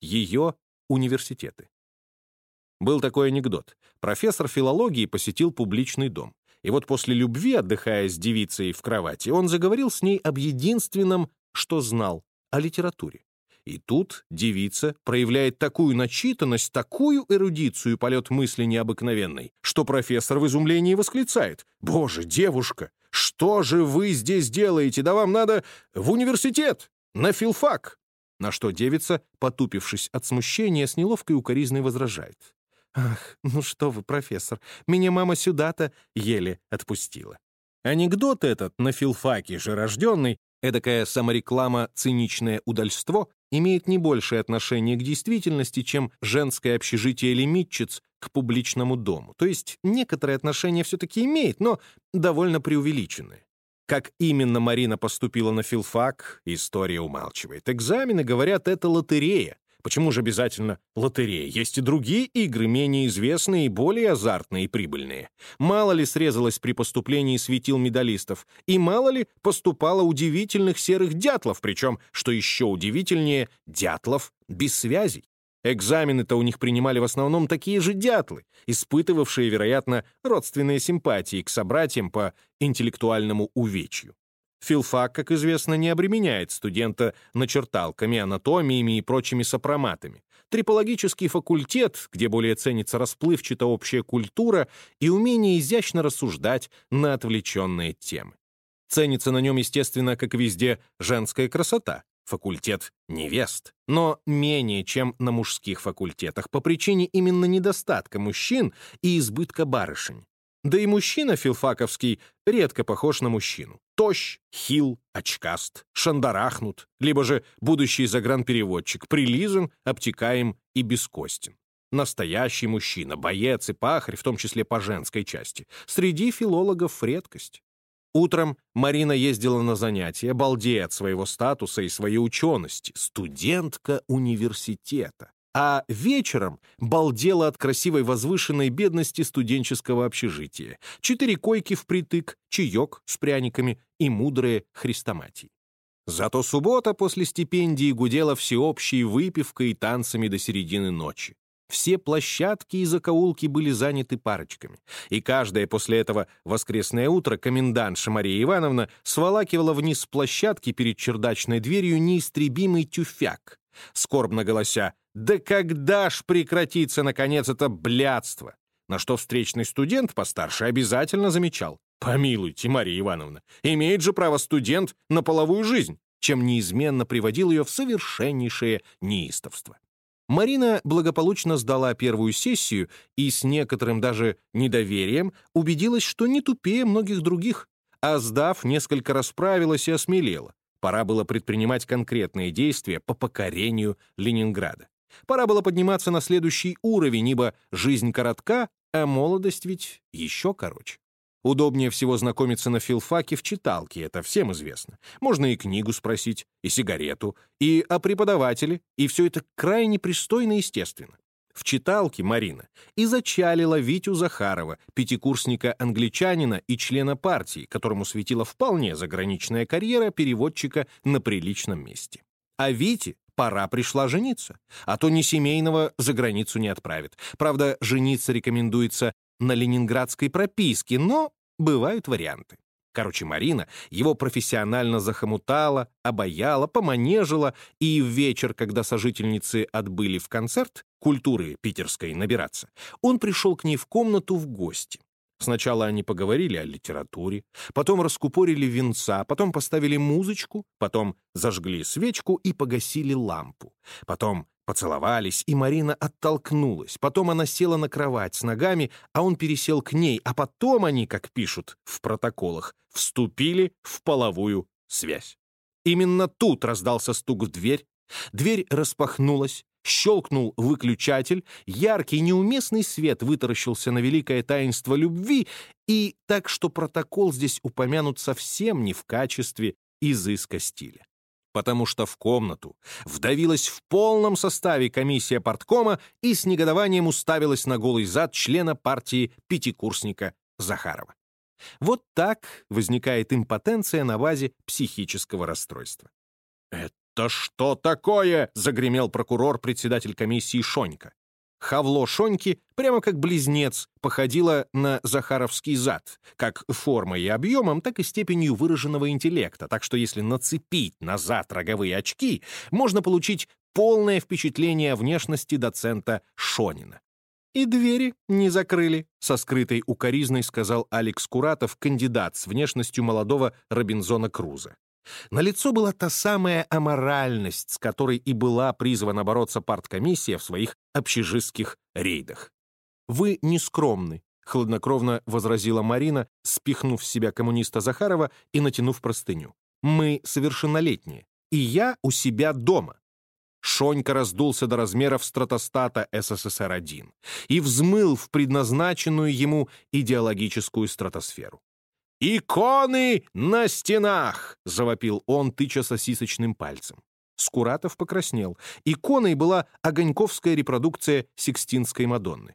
ее университеты. Был такой анекдот. Профессор филологии посетил публичный дом. И вот после любви, отдыхая с девицей в кровати, он заговорил с ней об единственном, что знал, о литературе. И тут девица проявляет такую начитанность, такую эрудицию полет мысли необыкновенный, что профессор в изумлении восклицает. «Боже, девушка, что же вы здесь делаете? Да вам надо в университет, на филфак!» На что девица, потупившись от смущения, с неловкой укоризной возражает. «Ах, ну что вы, профессор, меня мама сюда-то еле отпустила». Анекдот этот на филфаке же рожденный, эдакая самореклама «циничное удальство», имеет не большее отношение к действительности, чем женское общежитие лимитчиц к публичному дому. То есть некоторое отношение все-таки имеет, но довольно преувеличенное. Как именно Марина поступила на филфак, история умалчивает. Экзамены, говорят, это лотерея. Почему же обязательно лотерея? Есть и другие игры, менее известные и более азартные и прибыльные. Мало ли срезалось при поступлении светил медалистов, и мало ли поступало удивительных серых дятлов, причем, что еще удивительнее, дятлов без связей. Экзамены-то у них принимали в основном такие же дятлы, испытывавшие, вероятно, родственные симпатии к собратьям по интеллектуальному увечью. Филфак, как известно, не обременяет студента начерталками, анатомиями и прочими сопроматами. Трипологический факультет, где более ценится расплывчатая общая культура и умение изящно рассуждать на отвлеченные темы. Ценится на нем, естественно, как везде, женская красота, факультет невест, но менее, чем на мужских факультетах, по причине именно недостатка мужчин и избытка барышень. Да и мужчина филфаковский редко похож на мужчину. Тощ, хил, очкаст, шандарахнут, либо же будущий загранпереводчик, прилизан, обтекаем и бескостен. Настоящий мужчина, боец и пахарь, в том числе по женской части. Среди филологов редкость. Утром Марина ездила на занятия, балдея от своего статуса и своей учености. Студентка университета а вечером балдела от красивой возвышенной бедности студенческого общежития. Четыре койки впритык, чаек с пряниками и мудрые хрестоматии. Зато суббота после стипендии гудела всеобщей выпивкой и танцами до середины ночи. Все площадки и закоулки были заняты парочками, и каждое после этого воскресное утро комендантша Мария Ивановна сволакивала вниз с площадки перед чердачной дверью неистребимый тюфяк, скорбно голося «Да когда ж прекратится, наконец, это блядство?» На что встречный студент постарше обязательно замечал. «Помилуйте, Мария Ивановна, имеет же право студент на половую жизнь», чем неизменно приводил ее в совершеннейшее неистовство. Марина благополучно сдала первую сессию и с некоторым даже недоверием убедилась, что не тупее многих других, а сдав, несколько расправилась и осмелела. Пора было предпринимать конкретные действия по покорению Ленинграда. Пора было подниматься на следующий уровень, ибо жизнь коротка, а молодость ведь еще короче. Удобнее всего знакомиться на филфаке в читалке, это всем известно. Можно и книгу спросить, и сигарету, и о преподавателе, и все это крайне пристойно и естественно. В читалке Марина и зачалила Витю Захарова, пятикурсника-англичанина и члена партии, которому светила вполне заграничная карьера переводчика на приличном месте. А Вите пора пришла жениться, а то ни семейного за границу не отправит. Правда, жениться рекомендуется на ленинградской прописке, но бывают варианты. Короче, Марина его профессионально захомутала, обаяла, поманежила, и в вечер, когда сожительницы отбыли в концерт культуры питерской набираться, он пришел к ней в комнату в гости. Сначала они поговорили о литературе, потом раскупорили венца, потом поставили музычку, потом зажгли свечку и погасили лампу. Потом поцеловались, и Марина оттолкнулась. Потом она села на кровать с ногами, а он пересел к ней, а потом они, как пишут в протоколах, вступили в половую связь. Именно тут раздался стук в дверь, дверь распахнулась, щелкнул выключатель, яркий неуместный свет вытаращился на великое таинство любви, и так что протокол здесь упомянут совсем не в качестве изыска стиля. Потому что в комнату вдавилась в полном составе комиссия порткома и с негодованием уставилась на голый зад члена партии пятикурсника Захарова. Вот так возникает импотенция на базе психического расстройства. «Это что такое?» — загремел прокурор, председатель комиссии Шонька. Хавло Шоньки, прямо как близнец, походило на захаровский зад, как формой и объемом, так и степенью выраженного интеллекта, так что если нацепить назад роговые очки, можно получить полное впечатление о внешности доцента Шонина. «И двери не закрыли», — со скрытой укоризной сказал Алекс Куратов, кандидат с внешностью молодого Робинзона Круза. На лицо была та самая аморальность, с которой и была призвана бороться парткомиссия в своих общежитских рейдах. «Вы нескромны», — хладнокровно возразила Марина, спихнув с себя коммуниста Захарова и натянув простыню. «Мы совершеннолетние, и я у себя дома». Шонька раздулся до размеров стратостата СССР-1 и взмыл в предназначенную ему идеологическую стратосферу. «Иконы на стенах!» — завопил он, тыча сосисочным пальцем. Скуратов покраснел. Иконой была огоньковская репродукция Сикстинской Мадонны.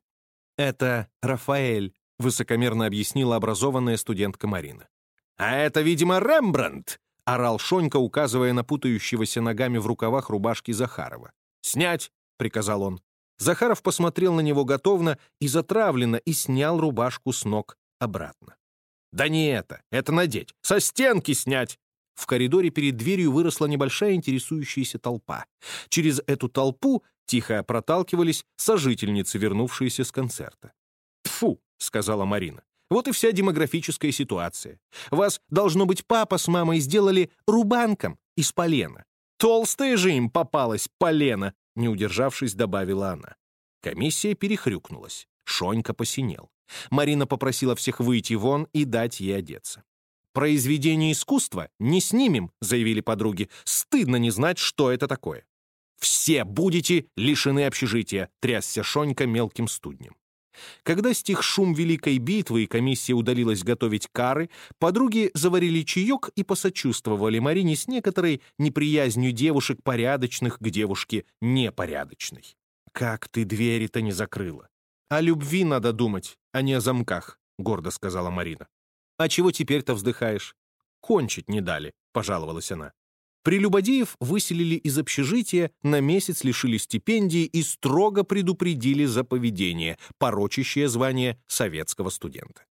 «Это Рафаэль», — высокомерно объяснила образованная студентка Марина. «А это, видимо, Рембрандт!» — орал Шонька, указывая на путающегося ногами в рукавах рубашки Захарова. «Снять!» — приказал он. Захаров посмотрел на него готовно и затравленно и снял рубашку с ног обратно. Да не это, это надеть, со стенки снять. В коридоре перед дверью выросла небольшая интересующаяся толпа. Через эту толпу тихо проталкивались сожительницы, вернувшиеся с концерта. «Тьфу!» — сказала Марина. «Вот и вся демографическая ситуация. Вас, должно быть, папа с мамой сделали рубанком из полена. Толстая же им попалась полена!» — не удержавшись, добавила она. Комиссия перехрюкнулась. Шонька посинел. Марина попросила всех выйти вон и дать ей одеться. «Произведение искусства не снимем», — заявили подруги. «Стыдно не знать, что это такое». «Все будете лишены общежития», — трясся Шонька мелким студнем. Когда стих шум Великой битвы и комиссия удалилась готовить кары, подруги заварили чаек и посочувствовали Марине с некоторой неприязнью девушек порядочных к девушке непорядочной. «Как ты двери-то не закрыла? «О любви надо думать, а не о замках», — гордо сказала Марина. «А чего теперь-то вздыхаешь?» «Кончить не дали», — пожаловалась она. Прелюбодеев выселили из общежития, на месяц лишили стипендии и строго предупредили за поведение, порочащее звание советского студента.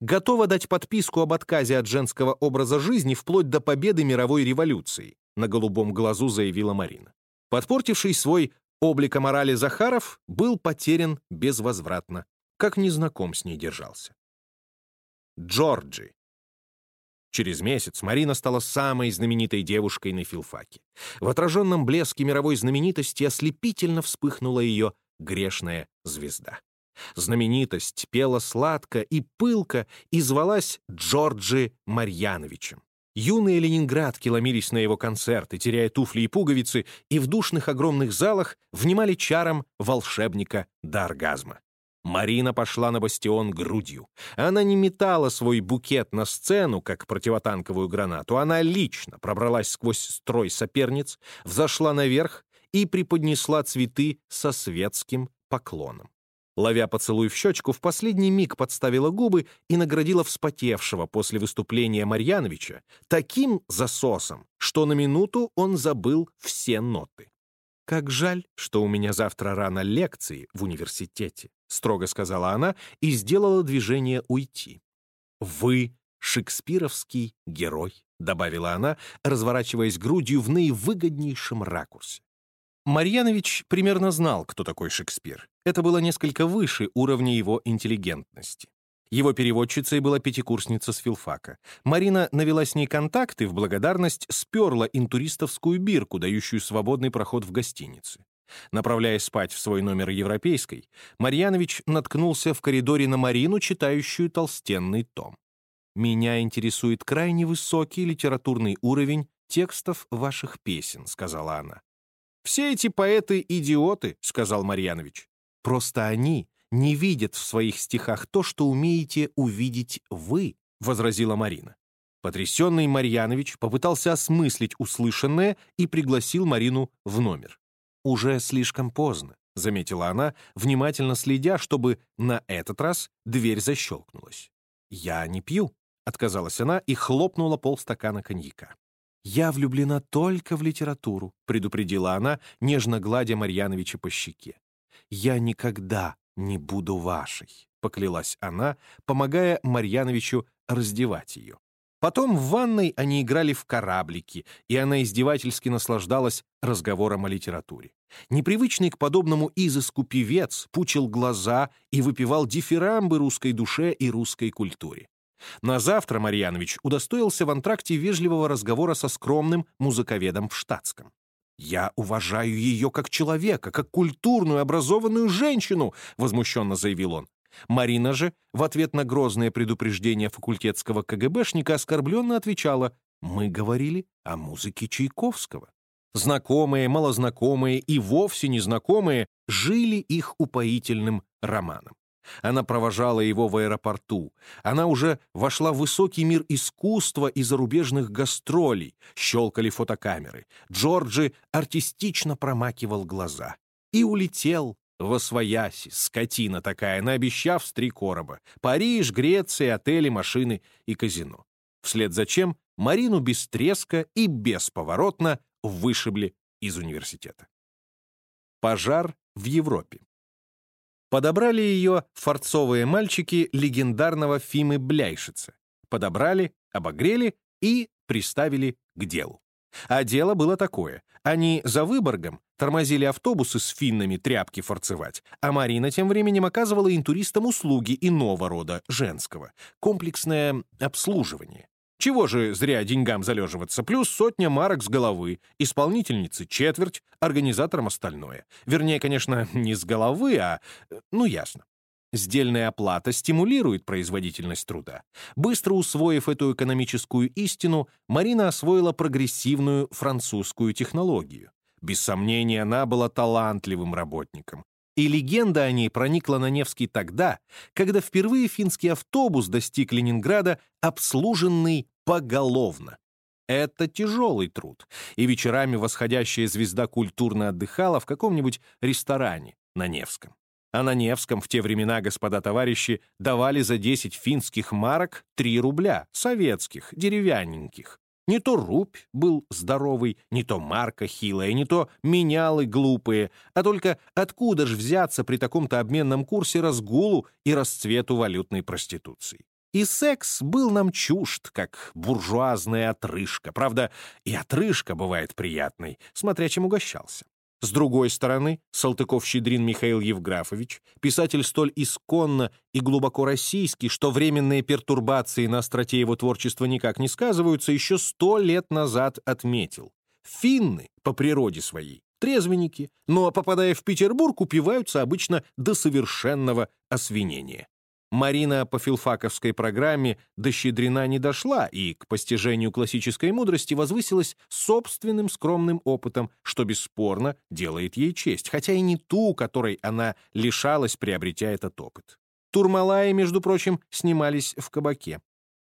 Готова дать подписку об отказе от женского образа жизни вплоть до победы мировой революции, на голубом глазу заявила Марина. Подпортивший свой Облика морали Захаров был потерян безвозвратно, как незнаком с ней держался. Джорджи. Через месяц Марина стала самой знаменитой девушкой на филфаке. В отраженном блеске мировой знаменитости ослепительно вспыхнула ее грешная звезда. Знаменитость пела сладко и пылко и звалась Джорджи Марьяновичем. Юные ленинградки ломились на его концерты, теряя туфли и пуговицы, и в душных огромных залах внимали чарам волшебника до оргазма. Марина пошла на бастион грудью. Она не метала свой букет на сцену, как противотанковую гранату. Она лично пробралась сквозь строй соперниц, взошла наверх и преподнесла цветы со светским поклоном ловя поцелуй в щечку, в последний миг подставила губы и наградила вспотевшего после выступления Марьяновича таким засосом, что на минуту он забыл все ноты. «Как жаль, что у меня завтра рано лекции в университете», строго сказала она и сделала движение уйти. «Вы шекспировский герой», добавила она, разворачиваясь грудью в наивыгоднейшем ракурсе. Марьянович примерно знал, кто такой Шекспир. Это было несколько выше уровня его интеллигентности. Его переводчицей была пятикурсница с филфака. Марина навела с ней контакты, в благодарность сперла интуристовскую бирку, дающую свободный проход в гостинице. Направляясь спать в свой номер европейской, Марьянович наткнулся в коридоре на Марину, читающую толстенный том. «Меня интересует крайне высокий литературный уровень текстов ваших песен», — сказала она. «Все эти поэты — идиоты», — сказал Марьянович. «Просто они не видят в своих стихах то, что умеете увидеть вы», — возразила Марина. Потрясенный Марьянович попытался осмыслить услышанное и пригласил Марину в номер. «Уже слишком поздно», — заметила она, внимательно следя, чтобы на этот раз дверь защелкнулась. «Я не пью», — отказалась она и хлопнула полстакана коньяка. «Я влюблена только в литературу», — предупредила она, нежно гладя Марьяновича по щеке. «Я никогда не буду вашей», — поклялась она, помогая Марьяновичу раздевать ее. Потом в ванной они играли в кораблики, и она издевательски наслаждалась разговором о литературе. Непривычный к подобному изыску певец пучил глаза и выпивал дифирамбы русской душе и русской культуре. На завтра Марьянович удостоился в антракте вежливого разговора со скромным музыковедом в штатском. «Я уважаю ее как человека, как культурную, образованную женщину», — возмущенно заявил он. Марина же, в ответ на грозное предупреждение факультетского КГБшника, оскорбленно отвечала «Мы говорили о музыке Чайковского». Знакомые, малознакомые и вовсе незнакомые жили их упоительным романом. Она провожала его в аэропорту. Она уже вошла в высокий мир искусства и зарубежных гастролей. Щелкали фотокамеры. Джорджи артистично промакивал глаза. И улетел во свояси, скотина такая, наобещав с три короба. Париж, Греция, отели, машины и казино. Вслед за чем Марину без треска и бесповоротно вышибли из университета. Пожар в Европе. Подобрали ее форцовые мальчики легендарного Фимы Бляйшица. Подобрали, обогрели и приставили к делу. А дело было такое. Они за Выборгом тормозили автобусы с финнами тряпки форцевать, а Марина тем временем оказывала интуристам услуги иного рода, женского, комплексное обслуживание. Чего же зря деньгам залеживаться? Плюс сотня марок с головы, исполнительницы четверть, организаторам остальное. Вернее, конечно, не с головы, а... ну, ясно. Сдельная оплата стимулирует производительность труда. Быстро усвоив эту экономическую истину, Марина освоила прогрессивную французскую технологию. Без сомнения, она была талантливым работником. И легенда о ней проникла на Невский тогда, когда впервые финский автобус достиг Ленинграда, обслуженный поголовно. Это тяжелый труд, и вечерами восходящая звезда культурно отдыхала в каком-нибудь ресторане на Невском. А на Невском в те времена, господа товарищи, давали за 10 финских марок 3 рубля, советских, деревянненьких. Не то рубь был здоровый, не то марка хилая, не то менялы глупые, а только откуда ж взяться при таком-то обменном курсе разгулу и расцвету валютной проституции? И секс был нам чужд, как буржуазная отрыжка. Правда, и отрыжка бывает приятной, смотря чем угощался. С другой стороны, Салтыков-Щедрин Михаил Евграфович, писатель столь исконно и глубоко российский, что временные пертурбации на остроте его творчества никак не сказываются, еще сто лет назад отметил. Финны по природе своей трезвенники, но, попадая в Петербург, упиваются обычно до совершенного освинения. Марина по филфаковской программе до Щедрина не дошла и к постижению классической мудрости возвысилась собственным скромным опытом, что бесспорно делает ей честь, хотя и не ту, которой она лишалась, приобретя этот опыт. Турмалаи, между прочим, снимались в кабаке.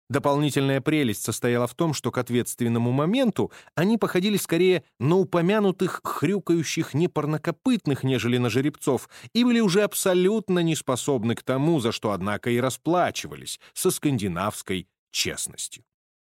Дополнительная прелесть состояла в том, что к ответственному моменту они походили скорее на упомянутых хрюкающих непарнокопытных, нежели на жеребцов, и были уже абсолютно неспособны к тому, за что, однако, и расплачивались со скандинавской честностью.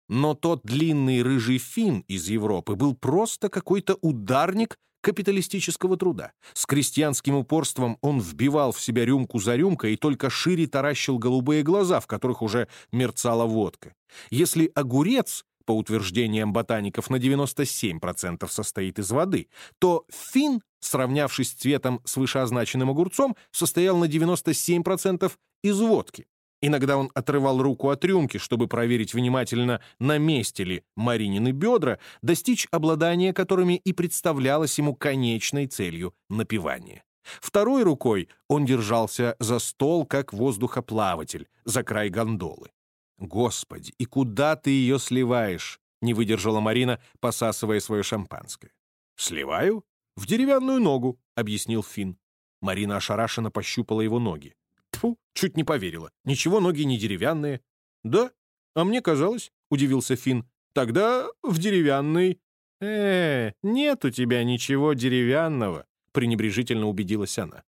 Но тот длинный рыжий фин из Европы был просто какой-то ударник капиталистического труда. С крестьянским упорством он вбивал в себя рюмку за рюмкой и только шире таращил голубые глаза, в которых уже мерцала водка. Если огурец, по утверждениям ботаников, на 97% состоит из воды, то фин, сравнявшись цветом с вышеозначенным огурцом, состоял на 97% из водки. Иногда он отрывал руку от рюмки, чтобы проверить внимательно, на месте ли Маринины бедра, достичь обладания которыми и представлялось ему конечной целью напивания. Второй рукой он держался за стол, как воздухоплаватель, за край гондолы. «Господи, и куда ты ее сливаешь?» — не выдержала Марина, посасывая свое шампанское. «Сливаю? В деревянную ногу», — объяснил Финн. Марина ошарашенно пощупала его ноги. Тьфу, чуть не поверила. Ничего, ноги не деревянные. Да? А мне казалось, удивился Финн. Тогда в деревянный. Э, нет у тебя ничего деревянного, пренебрежительно убедилась она.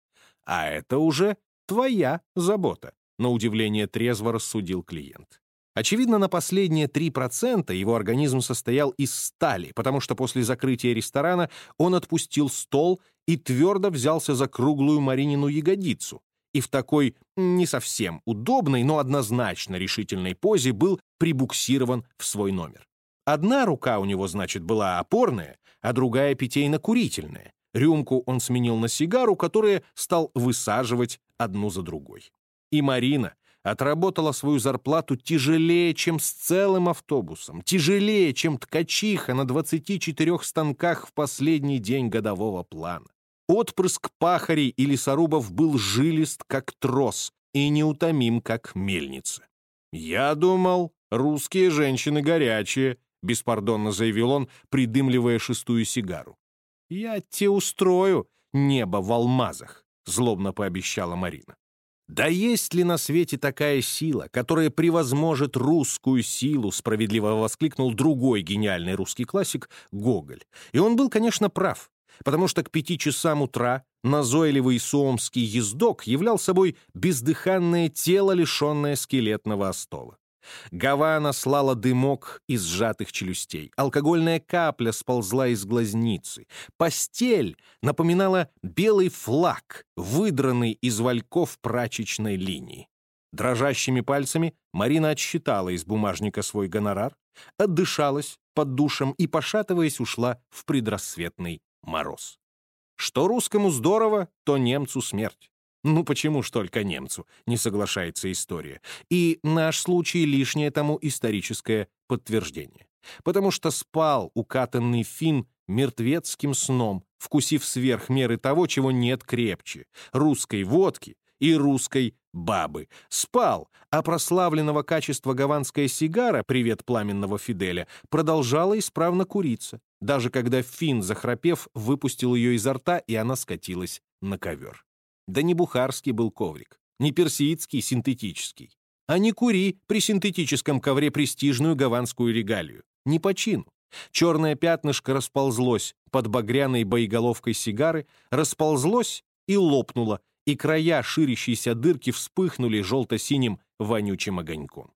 А это уже твоя забота, на удивление трезво рассудил клиент. Очевидно, на последние 3% его организм состоял из стали, потому что после закрытия ресторана он отпустил стол и твердо взялся за круглую Маринину ягодицу. И в такой не совсем удобной, но однозначно решительной позе был прибуксирован в свой номер. Одна рука у него, значит, была опорная, а другая питейно-курительная. Рюмку он сменил на сигару, которую стал высаживать одну за другой. И Марина, отработала свою зарплату тяжелее, чем с целым автобусом, тяжелее, чем ткачиха на 24 станках в последний день годового плана. Отпрыск пахарей и лесорубов был жилист, как трос, и неутомим, как мельница. «Я думал, русские женщины горячие», — беспардонно заявил он, придымливая шестую сигару. «Я те устрою небо в алмазах», — злобно пообещала Марина. Да есть ли на свете такая сила, которая превозможет русскую силу, справедливо воскликнул другой гениальный русский классик Гоголь. И он был, конечно, прав, потому что к пяти часам утра назойливый суомский ездок являл собой бездыханное тело, лишенное скелетного остола. Гавана слала дымок из сжатых челюстей. Алкогольная капля сползла из глазницы. Постель напоминала белый флаг, выдранный из вальков прачечной линии. Дрожащими пальцами Марина отсчитала из бумажника свой гонорар, отдышалась под душем и, пошатываясь, ушла в предрассветный мороз. Что русскому здорово, то немцу смерть. Ну почему ж только немцу, не соглашается история. И наш случай лишнее тому историческое подтверждение. Потому что спал укатанный фин мертвецким сном, вкусив сверх меры того, чего нет крепче — русской водки и русской бабы. Спал, а прославленного качества гаванская сигара, привет пламенного Фиделя, продолжала исправно куриться, даже когда фин, захрапев, выпустил ее изо рта, и она скатилась на ковер. Да не бухарский был коврик, не персидский, синтетический. А не кури при синтетическом ковре престижную гаванскую регалию. Не по чину. Черное пятнышко расползлось под багряной боеголовкой сигары, расползлось и лопнуло, и края ширящейся дырки вспыхнули желто-синим вонючим огоньком.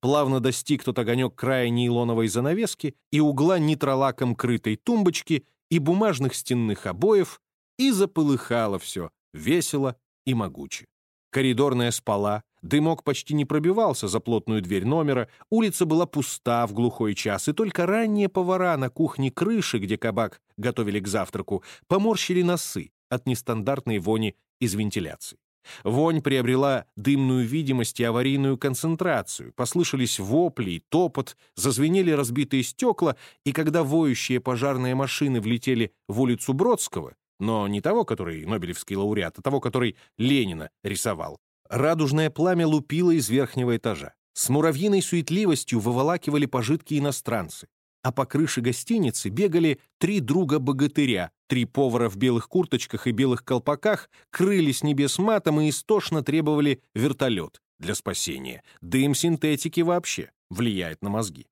Плавно достиг тот огонек края нейлоновой занавески и угла нитролаком крытой тумбочки и бумажных стенных обоев, и заполыхало все, весело и могуче. Коридорная спала, дымок почти не пробивался за плотную дверь номера, улица была пуста в глухой час, и только ранние повара на кухне крыши, где кабак готовили к завтраку, поморщили носы от нестандартной вони из вентиляции. Вонь приобрела дымную видимость и аварийную концентрацию, послышались вопли топот, зазвенели разбитые стекла, и когда воющие пожарные машины влетели в улицу Бродского, но не того, который Нобелевский лауреат, а того, который Ленина рисовал. Радужное пламя лупило из верхнего этажа. С муравьиной суетливостью выволакивали пожитки иностранцы. А по крыше гостиницы бегали три друга-богатыря, три повара в белых курточках и белых колпаках, крылись небес матом и истошно требовали вертолет для спасения. Дым синтетики вообще влияет на мозги.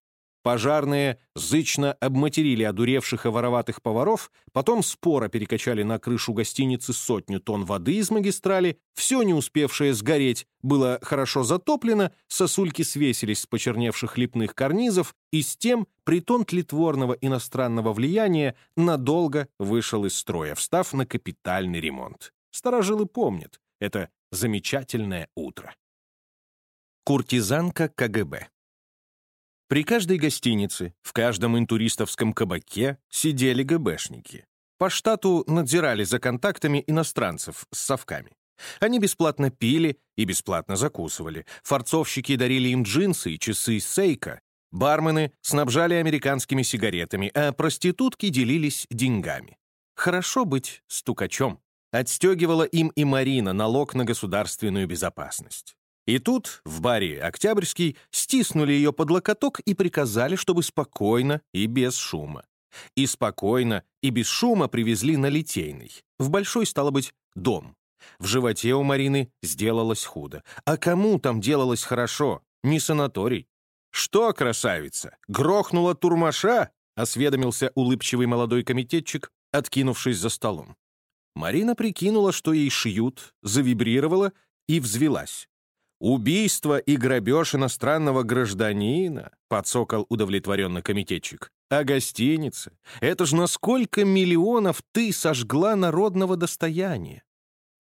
Пожарные зычно обматерили одуревших и вороватых поваров, потом споро перекачали на крышу гостиницы сотню тонн воды из магистрали, все не успевшее сгореть было хорошо затоплено, сосульки свесились с почерневших лепных карнизов, и с тем притон тлетворного иностранного влияния надолго вышел из строя, встав на капитальный ремонт. Старожилы помнят это замечательное утро. Куртизанка КГБ при каждой гостинице, в каждом интуристовском кабаке сидели ГБшники. По штату надзирали за контактами иностранцев с совками. Они бесплатно пили и бесплатно закусывали. Форцовщики дарили им джинсы и часы Сейка. Бармены снабжали американскими сигаретами, а проститутки делились деньгами. Хорошо быть стукачом. Отстегивала им и Марина налог на государственную безопасность. И тут, в баре «Октябрьский», стиснули ее под локоток и приказали, чтобы спокойно и без шума. И спокойно, и без шума привезли на Литейный. В большой, стало быть, дом. В животе у Марины сделалось худо. А кому там делалось хорошо? Не санаторий. «Что, красавица, грохнула турмаша?» — осведомился улыбчивый молодой комитетчик, откинувшись за столом. Марина прикинула, что ей шьют, завибрировала и взвелась. «Убийство и грабеж иностранного гражданина», — подсокал удовлетворенно комитетчик. «А гостиница? Это ж на сколько миллионов ты сожгла народного достояния?»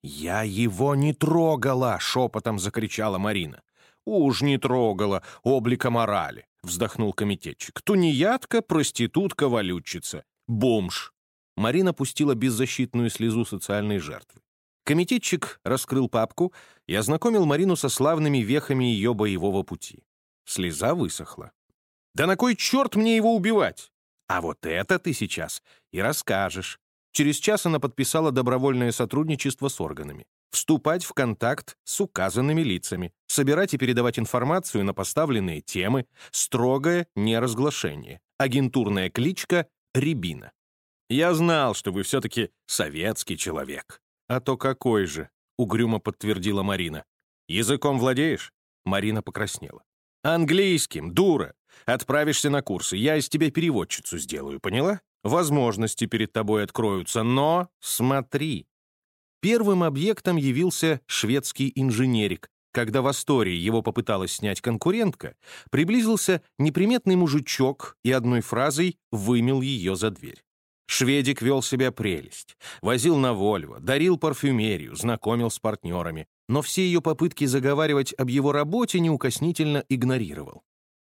«Я его не трогала!» — шепотом закричала Марина. «Уж не трогала, облика морали!» — вздохнул комитетчик. «Тунеядка, проститутка, валютчица. Бомж!» Марина пустила беззащитную слезу социальной жертвы. Комитетчик раскрыл папку и ознакомил Марину со славными вехами ее боевого пути. Слеза высохла. «Да на кой черт мне его убивать?» «А вот это ты сейчас и расскажешь». Через час она подписала добровольное сотрудничество с органами. Вступать в контакт с указанными лицами, собирать и передавать информацию на поставленные темы, строгое неразглашение, агентурная кличка «Рябина». «Я знал, что вы все-таки советский человек», «А то какой же?» — угрюмо подтвердила Марина. «Языком владеешь?» Марина покраснела. «Английским, дура! Отправишься на курсы, я из тебя переводчицу сделаю, поняла? Возможности перед тобой откроются, но смотри!» Первым объектом явился шведский инженерик. Когда в Астории его попыталась снять конкурентка, приблизился неприметный мужичок и одной фразой вымел ее за дверь. Шведик вел себя прелесть. Возил на Вольво, дарил парфюмерию, знакомил с партнерами. Но все ее попытки заговаривать об его работе неукоснительно игнорировал.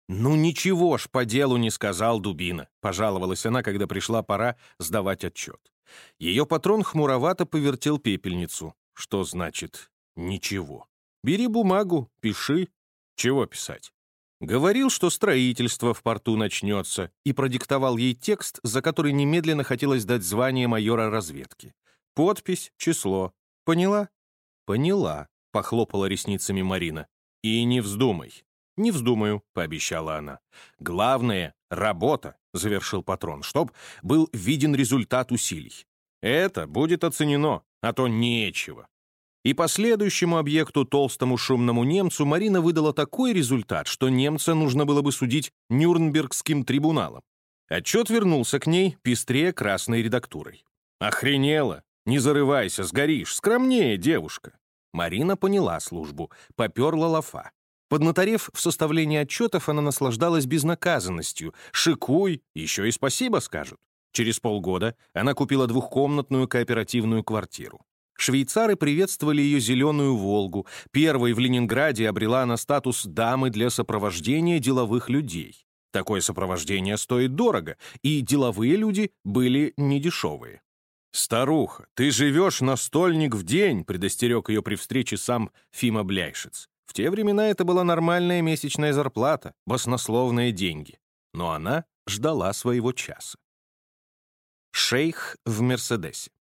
«Ну ничего ж, по делу не сказал Дубина», — пожаловалась она, когда пришла пора сдавать отчет. Ее патрон хмуровато повертел пепельницу. Что значит «ничего»? Бери бумагу, пиши. Чего писать? Говорил, что строительство в порту начнется, и продиктовал ей текст, за который немедленно хотелось дать звание майора разведки. Подпись, число. Поняла? Поняла, похлопала ресницами Марина. И не вздумай. Не вздумаю, пообещала она. Главное — работа, завершил патрон, чтоб был виден результат усилий. Это будет оценено, а то нечего. И последующему объекту, толстому шумному немцу, Марина выдала такой результат, что немца нужно было бы судить Нюрнбергским трибуналом. Отчет вернулся к ней, пестрее красной редактурой. «Охренела! Не зарывайся, сгоришь! Скромнее, девушка!» Марина поняла службу, поперла лафа. Поднаторев в составлении отчетов, она наслаждалась безнаказанностью. «Шикуй, еще и спасибо скажут». Через полгода она купила двухкомнатную кооперативную квартиру. Швейцары приветствовали ее «зеленую Волгу». Первой в Ленинграде обрела она статус дамы для сопровождения деловых людей. Такое сопровождение стоит дорого, и деловые люди были недешевые. «Старуха, ты живешь на стольник в день», — предостерег ее при встрече сам Фима Бляйшиц. В те времена это была нормальная месячная зарплата, баснословные деньги. Но она ждала своего часа. Шейх в Мерседесе.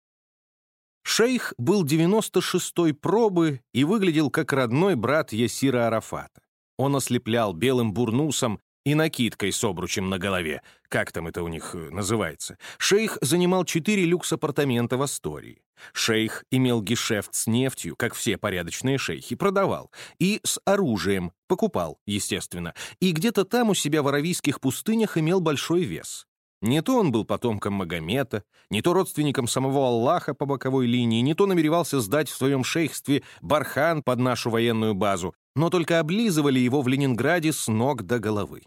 Шейх был 96-й пробы и выглядел как родной брат Ясира Арафата. Он ослеплял белым бурнусом и накидкой с обручем на голове. Как там это у них э, называется? Шейх занимал четыре люкс-апартамента в Астории. Шейх имел гешефт с нефтью, как все порядочные шейхи, продавал. И с оружием, покупал, естественно. И где-то там у себя в аравийских пустынях имел большой вес. Не то он был потомком Магомета, не то родственником самого Аллаха по боковой линии, не то намеревался сдать в своем шейхстве Бархан под нашу военную базу, но только облизывали его в Ленинграде с ног до головы.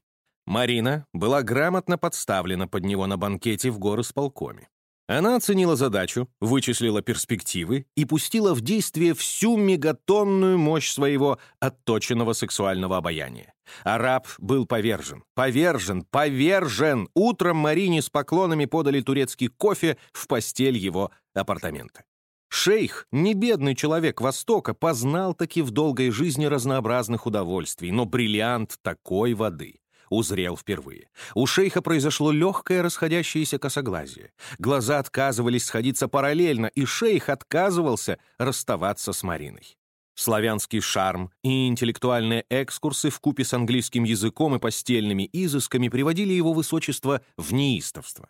Марина была грамотно подставлена под него на банкете в горы с полкоми. Она оценила задачу, вычислила перспективы и пустила в действие всю мегатонную мощь своего отточенного сексуального обаяния. Араб был повержен, повержен, повержен. Утром Марине с поклонами подали турецкий кофе в постель его апартамента. Шейх, не бедный человек Востока, познал таки в долгой жизни разнообразных удовольствий, но бриллиант такой воды узрел впервые. У шейха произошло легкое расходящееся косоглазие. Глаза отказывались сходиться параллельно, и шейх отказывался расставаться с Мариной. Славянский шарм и интеллектуальные экскурсы в купе с английским языком и постельными изысками приводили его высочество в неистовство.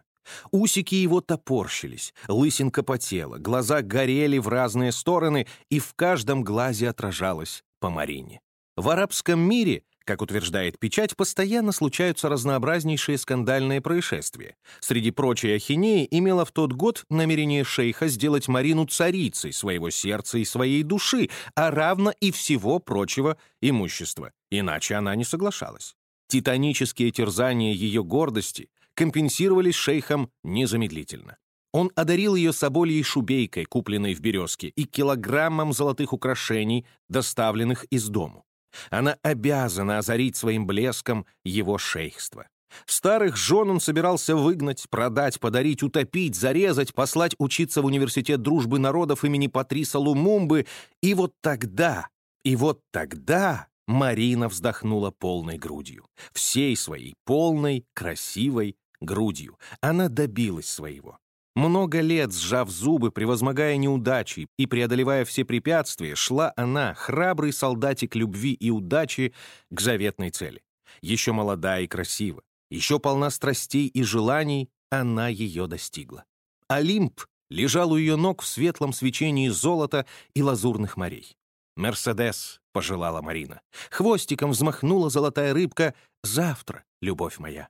Усики его топорщились, лысинка потела, глаза горели в разные стороны, и в каждом глазе отражалось по Марине. В арабском мире Как утверждает печать, постоянно случаются разнообразнейшие скандальные происшествия. Среди прочей ахинеи имела в тот год намерение шейха сделать Марину царицей своего сердца и своей души, а равно и всего прочего имущества. Иначе она не соглашалась. Титанические терзания ее гордости компенсировались шейхом незамедлительно. Он одарил ее собольей шубейкой, купленной в «Березке», и килограммом золотых украшений, доставленных из дому. Она обязана озарить своим блеском его шейхство. Старых жен он собирался выгнать, продать, подарить, утопить, зарезать, послать учиться в Университет дружбы народов имени Патриса Лумумбы. И вот тогда, и вот тогда Марина вздохнула полной грудью. Всей своей полной, красивой грудью. Она добилась своего. Много лет, сжав зубы, превозмогая неудачи и преодолевая все препятствия, шла она, храбрый солдатик любви и удачи, к заветной цели. Еще молода и красива, еще полна страстей и желаний, она ее достигла. Олимп лежал у ее ног в светлом свечении золота и лазурных морей. «Мерседес», — пожелала Марина. Хвостиком взмахнула золотая рыбка. «Завтра, любовь моя».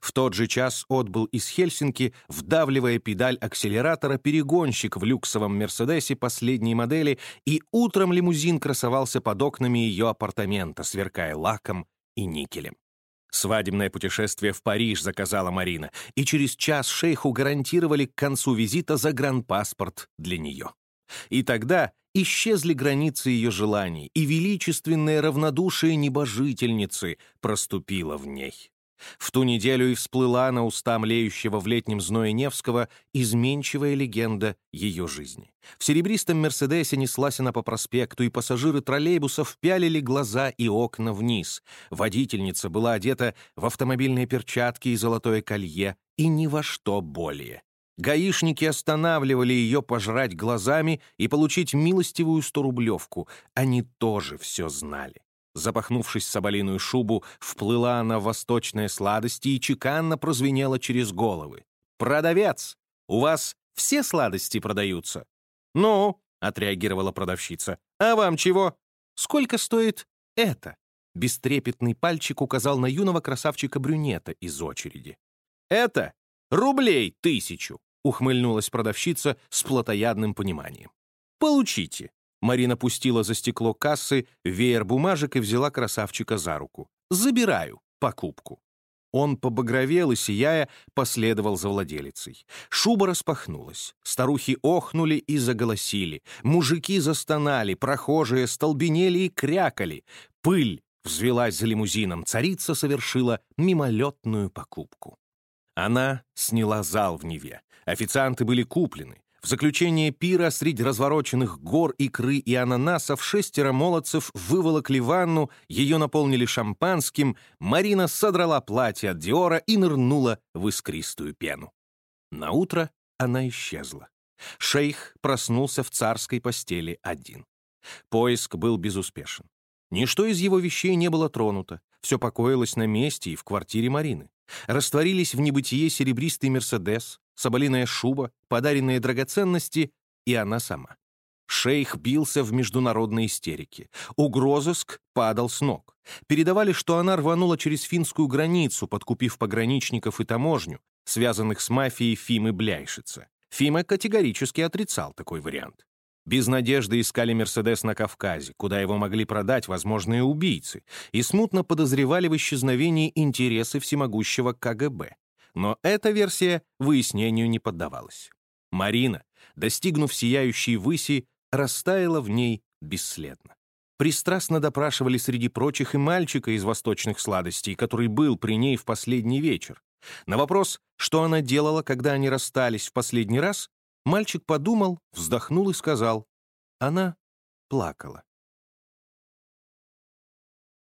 В тот же час отбыл из Хельсинки, вдавливая педаль акселератора, перегонщик в люксовом «Мерседесе» последней модели, и утром лимузин красовался под окнами ее апартамента, сверкая лаком и никелем. Свадебное путешествие в Париж заказала Марина, и через час шейху гарантировали к концу визита загранпаспорт для нее. И тогда исчезли границы ее желаний, и величественное равнодушие небожительницы проступило в ней. В ту неделю и всплыла на уста млеющего в летнем зное Невского изменчивая легенда ее жизни. В серебристом «Мерседесе» неслась она по проспекту, и пассажиры троллейбусов пялили глаза и окна вниз. Водительница была одета в автомобильные перчатки и золотое колье, и ни во что более. Гаишники останавливали ее пожрать глазами и получить милостивую сторублевку. Они тоже все знали. Запахнувшись в соболиную шубу, вплыла она в восточные сладости и чеканно прозвенела через головы. «Продавец! У вас все сладости продаются?» «Ну?» — отреагировала продавщица. «А вам чего? Сколько стоит это?» Бестрепетный пальчик указал на юного красавчика-брюнета из очереди. «Это рублей тысячу!» — ухмыльнулась продавщица с плотоядным пониманием. «Получите!» Марина пустила за стекло кассы веер бумажек и взяла красавчика за руку. «Забираю покупку». Он побагровел и, сияя, последовал за владелицей. Шуба распахнулась. Старухи охнули и заголосили. Мужики застонали, прохожие столбенели и крякали. Пыль взвелась за лимузином. Царица совершила мимолетную покупку. Она сняла зал в Неве. Официанты были куплены. В заключение пира среди развороченных гор икры и ананасов шестеро молодцев выволокли ванну, ее наполнили шампанским, Марина содрала платье от Диора и нырнула в искристую пену. На утро она исчезла. Шейх проснулся в царской постели один. Поиск был безуспешен. Ничто из его вещей не было тронуто, все покоилось на месте и в квартире Марины. Растворились в небытие серебристый «Мерседес», соболиная шуба, подаренные драгоценности и она сама. Шейх бился в международной истерике. Угрозыск падал с ног. Передавали, что она рванула через финскую границу, подкупив пограничников и таможню, связанных с мафией Фимы Бляйшица. Фима категорически отрицал такой вариант. Без надежды искали «Мерседес» на Кавказе, куда его могли продать возможные убийцы, и смутно подозревали в исчезновении интересы всемогущего КГБ но эта версия выяснению не поддавалась. Марина, достигнув сияющей выси, растаяла в ней бесследно. Пристрастно допрашивали среди прочих и мальчика из восточных сладостей, который был при ней в последний вечер. На вопрос, что она делала, когда они расстались в последний раз, мальчик подумал, вздохнул и сказал, она плакала.